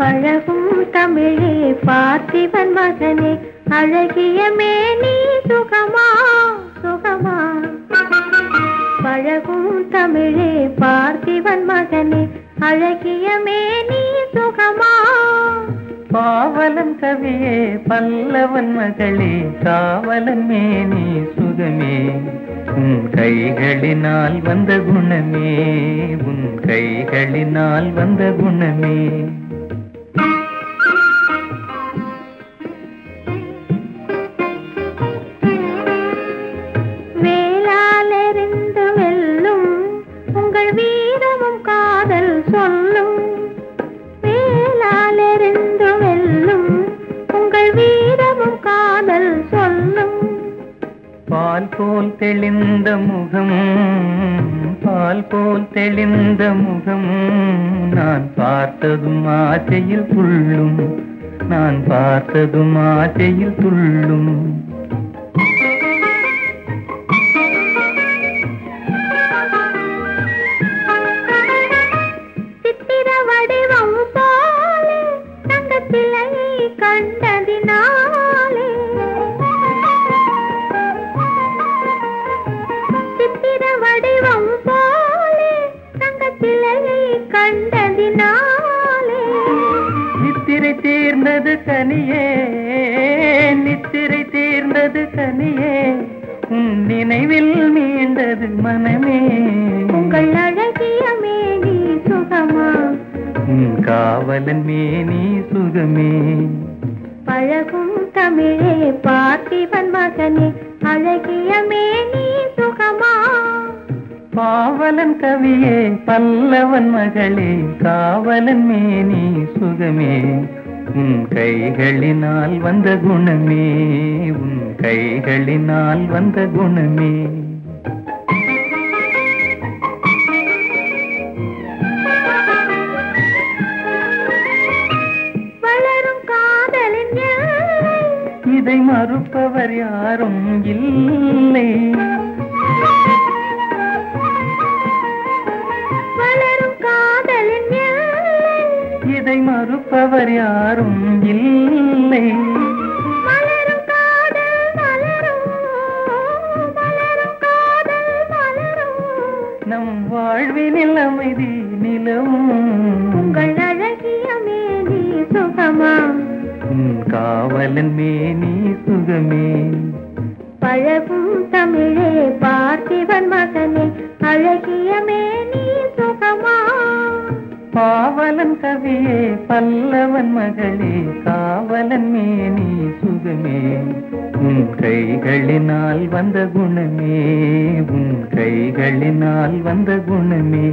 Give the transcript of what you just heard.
பழகும் தமிழே பார்த்திபன் மகனே அழகிய மேனி சுகமா சுகமா? பழகும் தமிழே பார்த்திபன் மகனே அழகிய மேனி சுகமா? பாவலன் கவியே பல்லவன் மகளே காவலன் மேனி சுகமே. உன் கைகளினால் வந்த குணமே உன் கைகளினால் வந்த குணமே. காதல் சொல்லும். வேளாலெறிந்து வெல்லும் உங்கள் வீரமும் காதல் சொல்லும். பால் போல் தெளிந்த முகம் பால் போல் தெளிந்த முகம். நான் பார்த்ததும் ஆசையில் துள்ளும் நான் பார்த்ததும் ஆசையில் துள்ளும். தங்கத்திலை கண்டதினாலே. சித்திர வடிவம் போலே தங்கத்திலை கண்டதினாலே. நித்திரை தீர்ந்தது கனியே நித்திரை தீர்ந்தது உன் நினைவில் மீண்டது மனமே. உங்கள் சுகமா உன் காவலன் மேனி சுகமே. பழகும் தமிழே பார்த்திபன் மகனே அழகிய மேனி சுகமா? பாவலன் கவியே பல்லவன் மகளே காவலன் மேனி சுகமே. உன் கைகளினால் வந்த குணமே உன் கைகளினால் வந்த குணமே. இதை மறுப்பவர் யாரும் இல்லை. இதை மறுப்பவர் யாரும் இல்லை. நம் வாழ்வினில் அமைதி நிலவும். உங்கள் அழகிய மேனி சுகமா? காவலன் மேனி சுகமே. பழகும் தமிழே பார்த்திபன் மகனே அழகிய மேனி சுகமா? பாவலன் கவியே பல்லவன் மகளே காவலன் மேனி சுகமே. உன் கைகளினால் வந்த குணமே உன் கைகளினால் வந்த குணமே.